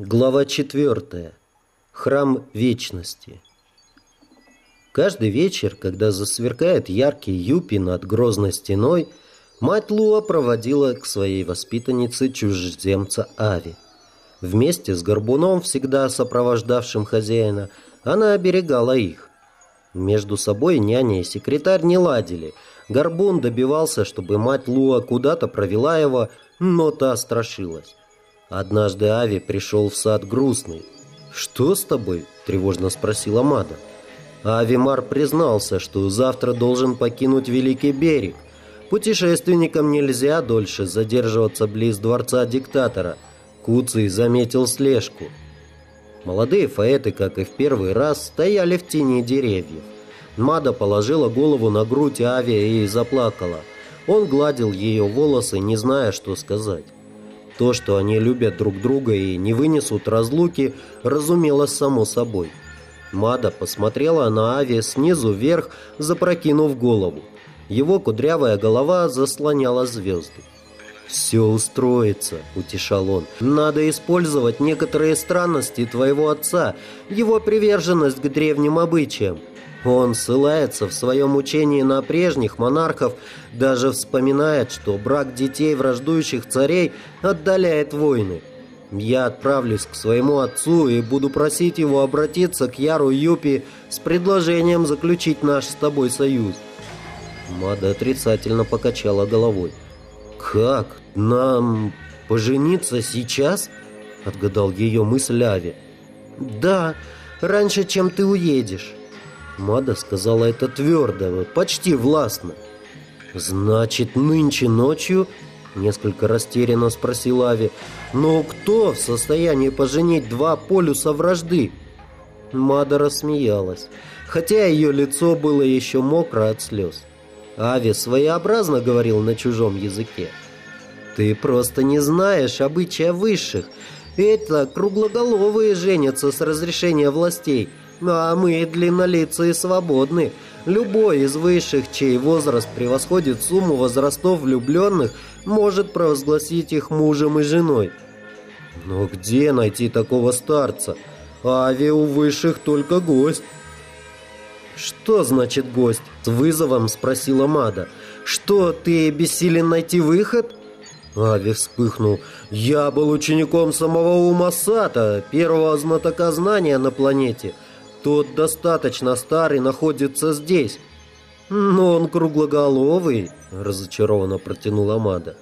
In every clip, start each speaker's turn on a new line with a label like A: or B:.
A: Глава 4. Храм Вечности. Каждый вечер, когда засверкает яркий юпи над грозной стеной, мать Луа проводила к своей воспитаннице чужеземца Ави. Вместе с Горбуном, всегда сопровождавшим хозяина, она оберегала их. Между собой няня и секретарь не ладили. Горбун добивался, чтобы мать Луа куда-то провела его, но та страшилась. Однажды Ави пришел в сад грустный. «Что с тобой?» – тревожно спросила Мада. Авимар признался, что завтра должен покинуть Великий берег. Путешественникам нельзя дольше задерживаться близ дворца диктатора. Куций заметил слежку. Молодые фаэты, как и в первый раз, стояли в тени деревьев. Мада положила голову на грудь Ави и заплакала. Он гладил ее волосы, не зная, что сказать. То, что они любят друг друга и не вынесут разлуки, разумелось само собой. Мада посмотрела на Ави снизу вверх, запрокинув голову. Его кудрявая голова заслоняла звезды. «Все устроится», — утешал он. «Надо использовать некоторые странности твоего отца, его приверженность к древним обычаям. Он ссылается в своем учении на прежних монархов, даже вспоминает, что брак детей враждующих царей отдаляет войны. Я отправлюсь к своему отцу и буду просить его обратиться к Яру Юпи с предложением заключить наш с тобой союз. Мада отрицательно покачала головой. «Как? Нам пожениться сейчас?» — отгадал ее мысль Ави. «Да, раньше, чем ты уедешь». Мада сказала это твердо, почти властно. «Значит, нынче ночью?» Несколько растерянно спросил Ави. «Но кто в состоянии поженить два полюса вражды?» Мада рассмеялась, хотя ее лицо было еще мокро от слез. Ави своеобразно говорил на чужом языке. «Ты просто не знаешь обычая высших. Это круглоголовые женятся с разрешения властей». А мы длиннолицые свободны. Любой из высших, чей возраст превосходит сумму возрастов влюбленных, может провозгласить их мужем и женой. Но где найти такого старца? Ави у высших только гость. «Что значит гость?» – с вызовом спросила Мада. «Что, ты бессилен найти выход?» Ави вспыхнул. «Я был учеником самого Умасата, первого знатока знания на планете». Тот достаточно старый находится здесь. Но он круглоголовый, разочарованно протянула Мада.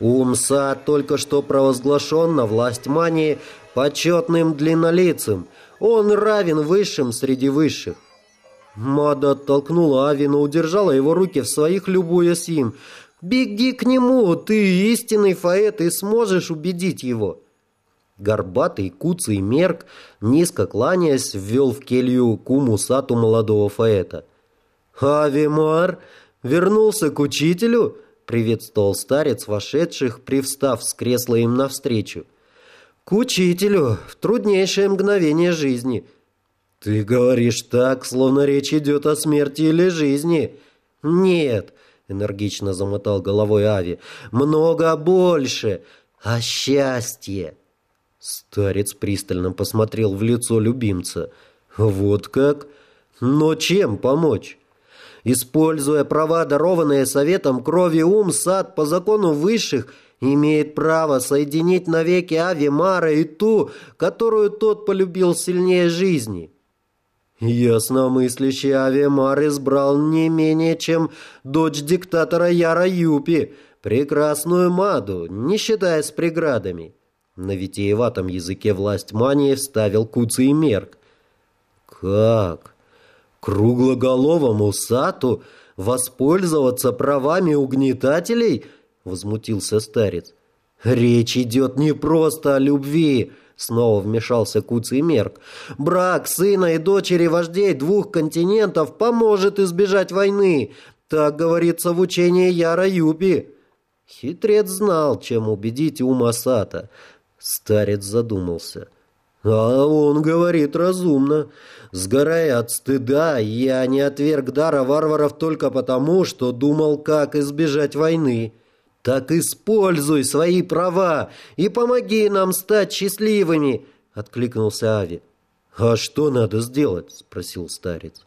A: Умса только что провозглашен на власть мании почетным длиннолицем. Он равен высшим среди высших. Мада оттолкнула Ави, но удержала его руки в своих, любуясь им. «Беги к нему, ты истинный фаэт и сможешь убедить его». Горбатый куцый мерк, низко кланяясь, ввел в келью куму сату молодого фаэта. «Авимар! Вернулся к учителю?» — приветствовал старец вошедших, привстав с кресла им навстречу. «К учителю! В труднейшее мгновение жизни!» «Ты говоришь так, словно речь идет о смерти или жизни!» «Нет!» — энергично замотал головой Ави. «Много больше! О счастье!» Старец пристально посмотрел в лицо любимца. «Вот как? Но чем помочь?» Используя права, дарованные советом крови ум, сад по закону высших имеет право соединить навеки Авимара и ту, которую тот полюбил сильнее жизни. Ясномыслящий Авимар избрал не менее, чем дочь диктатора Яра Юпи, прекрасную Маду, не считая с преградами. На витиеватом языке власть мании вставил Куцый Мерк. «Как? Круглоголовому Сату воспользоваться правами угнетателей?» — возмутился старец. «Речь идет не просто о любви», — снова вмешался Куцый Мерк. «Брак сына и дочери вождей двух континентов поможет избежать войны. Так говорится в учении Яра Юпи». Хитрец знал, чем убедить ума Сата. Старец задумался. «А он говорит разумно. Сгорая от стыда, я не отверг дара варваров только потому, что думал, как избежать войны. Так используй свои права и помоги нам стать счастливыми. — откликнулся Ави. «А что надо сделать?» — спросил старец.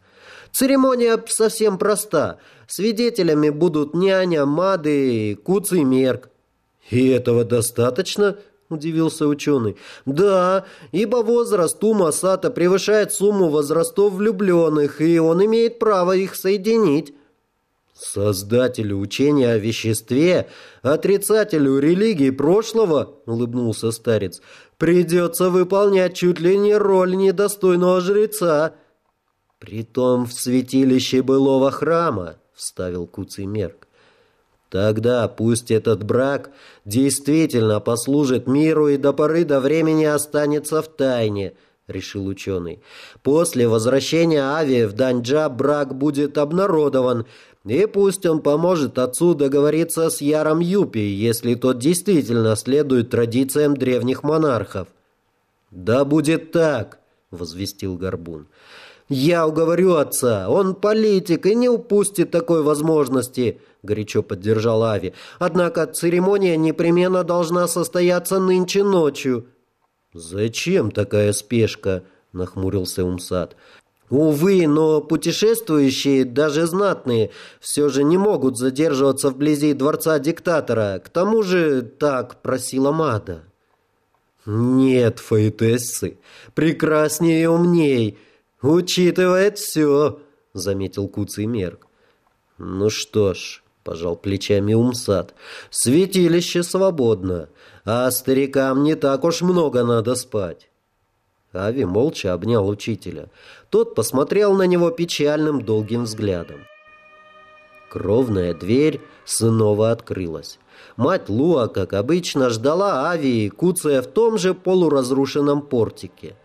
A: «Церемония совсем проста. Свидетелями будут няня, Мады, и Мерк». «И этого достаточно?» — удивился ученый. «Да, ибо возраст у Масата превышает сумму возрастов влюбленных, и он имеет право их соединить». «Создателю учения о веществе, отрицателю религии прошлого», — улыбнулся старец, — «придется выполнять чуть ли не роль недостойного жреца». «Притом в святилище былого храма», — вставил Куцый Мерк. «Тогда пусть этот брак действительно послужит миру и до поры до времени останется в тайне», — решил ученый. «После возвращения Ави в Данджа брак будет обнародован, и пусть он поможет отцу договориться с Яром Юпи, если тот действительно следует традициям древних монархов». «Да будет так», — возвестил Горбун. «Я уговорю отца, он политик и не упустит такой возможности», — горячо поддержал Ави. «Однако церемония непременно должна состояться нынче ночью». «Зачем такая спешка?» — нахмурился Умсад. Увы, но путешествующие, даже знатные, все же не могут задерживаться вблизи дворца диктатора. К тому же так просила Мада. Нет, Фаэтессы, прекраснее и умней. Учитывает все, заметил Куцый Мерк. Ну что ж, пожал плечами Умсад, святилище свободно, а старикам не так уж много надо спать. Ави молча обнял учителя. Тот посмотрел на него печальным долгим взглядом. Кровная дверь снова открылась. Мать Луа, как обычно, ждала Ави, куцая в том же полуразрушенном портике.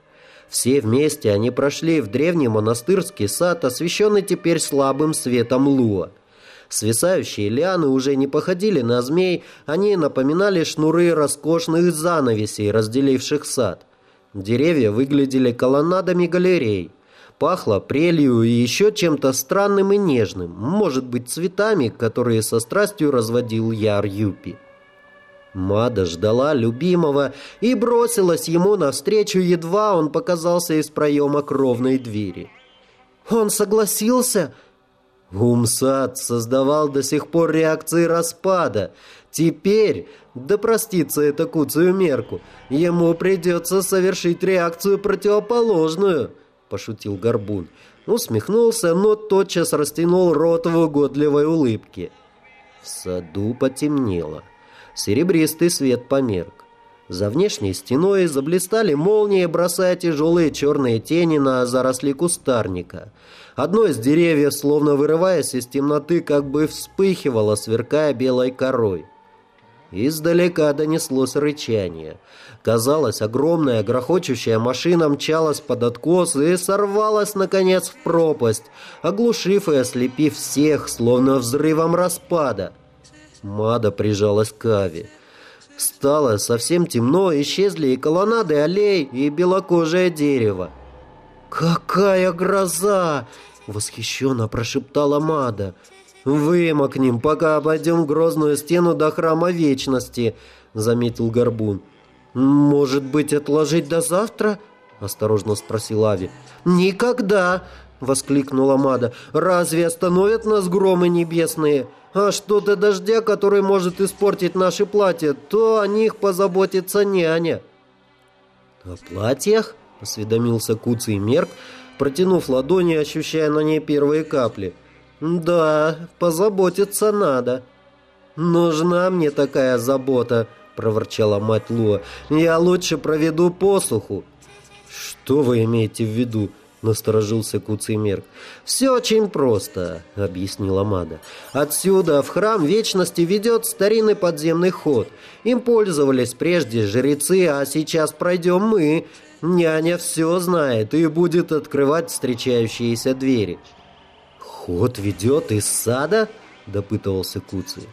A: Все вместе они прошли в древний монастырский сад, освещенный теперь слабым светом Луа. Свисающие лианы уже не походили на змей, они напоминали шнуры роскошных занавесей, разделивших сад. Деревья выглядели колоннадами галерей. Пахло прелью и еще чем-то странным и нежным, может быть, цветами, которые со страстью разводил Яр Юпи. Мада ждала любимого и бросилась ему навстречу, едва он показался из проема кровной двери. «Он согласился?» Умсад создавал до сих пор реакции распада. Теперь, да простится это куцую мерку, ему придется совершить реакцию противоположную, пошутил Горбун. Усмехнулся, но тотчас растянул рот в угодливой улыбке. В саду потемнело. Серебристый свет померк. За внешней стеной заблистали молнии, бросая тяжелые черные тени на заросли кустарника. Одно из деревьев, словно вырываясь из темноты, как бы вспыхивало, сверкая белой корой. Издалека донеслось рычание. Казалось, огромная грохочущая машина мчалась под откос и сорвалась, наконец, в пропасть, оглушив и ослепив всех, словно взрывом распада. Мада прижалась к Ави. Стало совсем темно, исчезли и колоннады аллей, и белокожее дерево. «Какая гроза!» — восхищенно прошептала Мада. «Вымокнем, пока обойдем грозную стену до Храма Вечности», — заметил Горбун. «Может быть, отложить до завтра?» — осторожно спросил Ави. «Никогда!» — воскликнула Мада. «Разве остановят нас громы небесные? А что до дождя, который может испортить наши платья, то о них позаботится няня». «О платьях?» — осведомился Куцый Мерк, протянув ладони, ощущая на ней первые капли. «Да, позаботиться надо». «Нужна мне такая забота», — проворчала мать Луа. «Я лучше проведу посуху». «Что вы имеете в виду?» — насторожился Куцимерк. «Все очень просто», — объяснила Мада. «Отсюда в храм Вечности ведет старинный подземный ход. Им пользовались прежде жрецы, а сейчас пройдем мы. Няня все знает и будет открывать встречающиеся двери». «Ход ведет из сада?» — допытывался Куций.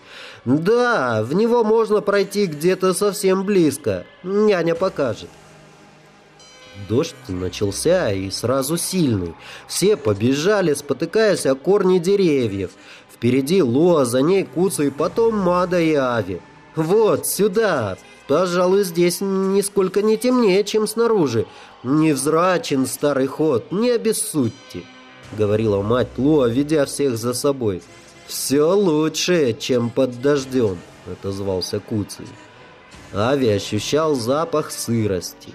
A: «Да, в него можно пройти где-то совсем близко. Няня покажет». Дождь начался и сразу сильный. Все побежали, спотыкаясь о корни деревьев. Впереди Лоа, за ней Куца и потом Мада и Ави. «Вот, сюда! Пожалуй, здесь нисколько не темнее, чем снаружи. Невзрачен старый ход, не обессудьте, — говорила мать Луа, ведя всех за собой. «Все лучше, чем под дождем», — отозвался Куций. Ави ощущал запах сырости.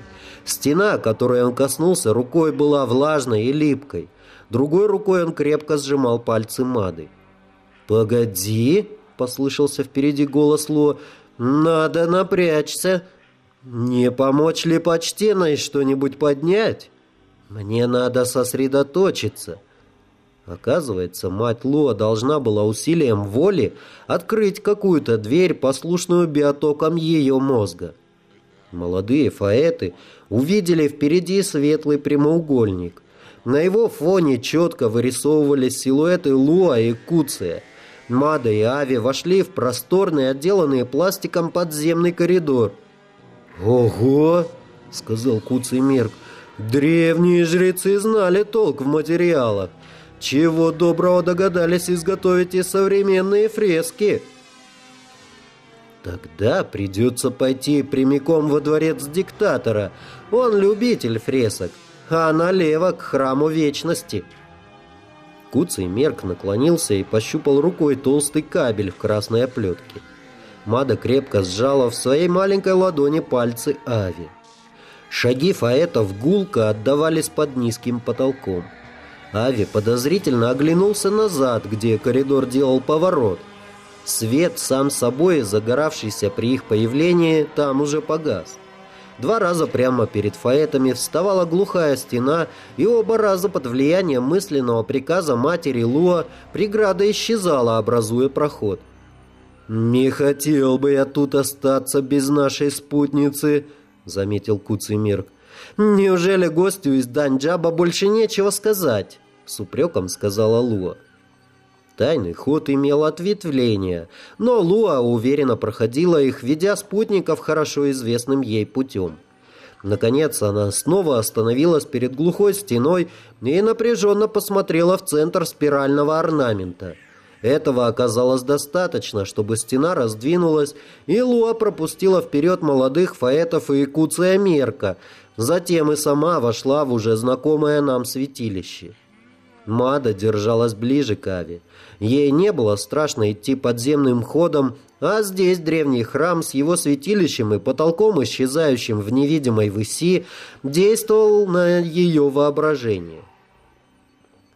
A: Стена, которой он коснулся, рукой была влажной и липкой. Другой рукой он крепко сжимал пальцы Мады. «Погоди!» — послышался впереди голос Луа. «Надо напрячься. Не помочь ли почтенной что-нибудь поднять? Мне надо сосредоточиться». Оказывается, мать Луа должна была усилием воли открыть какую-то дверь, послушную биотокам ее мозга. Молодые фаэты увидели впереди светлый прямоугольник. На его фоне четко вырисовывались силуэты Луа и Куция. Мада и Ави вошли в просторный, отделанный пластиком подземный коридор. «Ого!» — сказал Куций Мерк. «Древние жрецы знали толк в материалах. Чего доброго догадались изготовить и современные фрески?» Тогда придется пойти прямиком во дворец диктатора. Он любитель фресок, а налево к храму вечности. Куцый Мерк наклонился и пощупал рукой толстый кабель в красной оплетке. Мада крепко сжала в своей маленькой ладони пальцы Ави. Шаги фаэтов гулко отдавались под низким потолком. Ави подозрительно оглянулся назад, где коридор делал поворот. Свет, сам собой загоравшийся при их появлении, там уже погас. Два раза прямо перед фаэтами вставала глухая стена, и оба раза под влиянием мысленного приказа матери Луа преграда исчезала, образуя проход. «Не хотел бы я тут остаться без нашей спутницы», — заметил Куцимирк. «Неужели гостю из Данджаба больше нечего сказать?» — с упреком сказала Луа. Тайный ход имел ответвления, но Луа уверенно проходила их, ведя спутников хорошо известным ей путем. Наконец она снова остановилась перед глухой стеной и напряженно посмотрела в центр спирального орнамента. Этого оказалось достаточно, чтобы стена раздвинулась, и Луа пропустила вперед молодых фаэтов и Куция Мерка, затем и сама вошла в уже знакомое нам святилище. Мада держалась ближе к Аве. Ей не было страшно идти подземным ходом, а здесь древний храм с его святилищем и потолком, исчезающим в невидимой выси, действовал на ее воображение.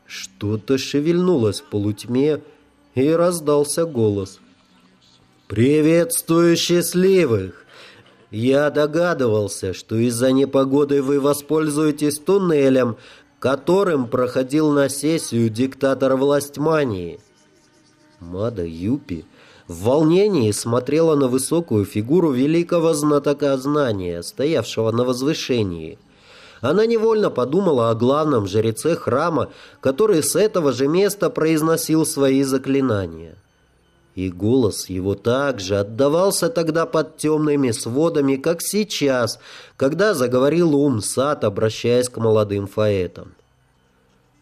A: Что-то шевельнулось в полутьме, и раздался голос. «Приветствую счастливых! Я догадывался, что из-за непогоды вы воспользуетесь туннелем, которым проходил на сессию диктатор властьмании». Мада Юпи в волнении смотрела на высокую фигуру великого знатока знания, стоявшего на возвышении. Она невольно подумала о главном жреце храма, который с этого же места произносил свои заклинания. И голос его также отдавался тогда под темными сводами, как сейчас, когда заговорил ум сад, обращаясь к молодым фаэтам.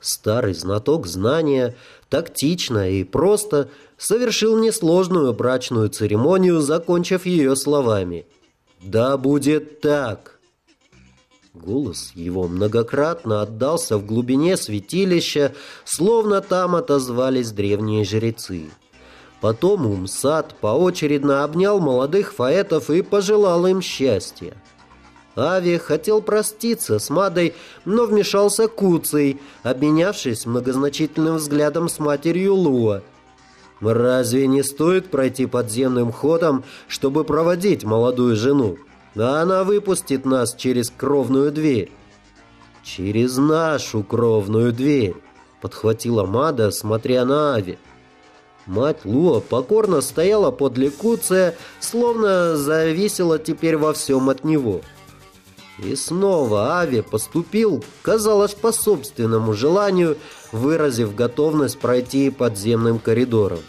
A: Старый знаток знания тактично и просто совершил несложную брачную церемонию, закончив ее словами «Да будет так». Голос его многократно отдался в глубине святилища, словно там отозвались древние жрецы. Потом Умсад поочередно обнял молодых фаэтов и пожелал им счастья. Ави хотел проститься с Мадой, но вмешался Куций, обменявшись многозначительным взглядом с матерью Луа. «Разве не стоит пройти подземным ходом, чтобы проводить молодую жену? А она выпустит нас через кровную дверь». «Через нашу кровную дверь», — подхватила Мада, смотря на Ави. Мать Луа покорно стояла подле Куция, словно зависела теперь во всем от него. И снова Ави поступил, казалось, по собственному желанию, выразив готовность пройти подземным коридором.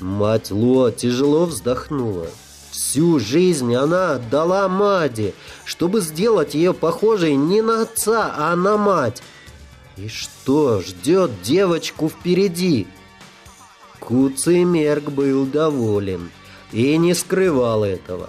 A: Мать Луа тяжело вздохнула. Всю жизнь она отдала Маде, чтобы сделать ее похожей не на отца, а на мать. И что ждет девочку впереди? Куций был доволен и не скрывал этого.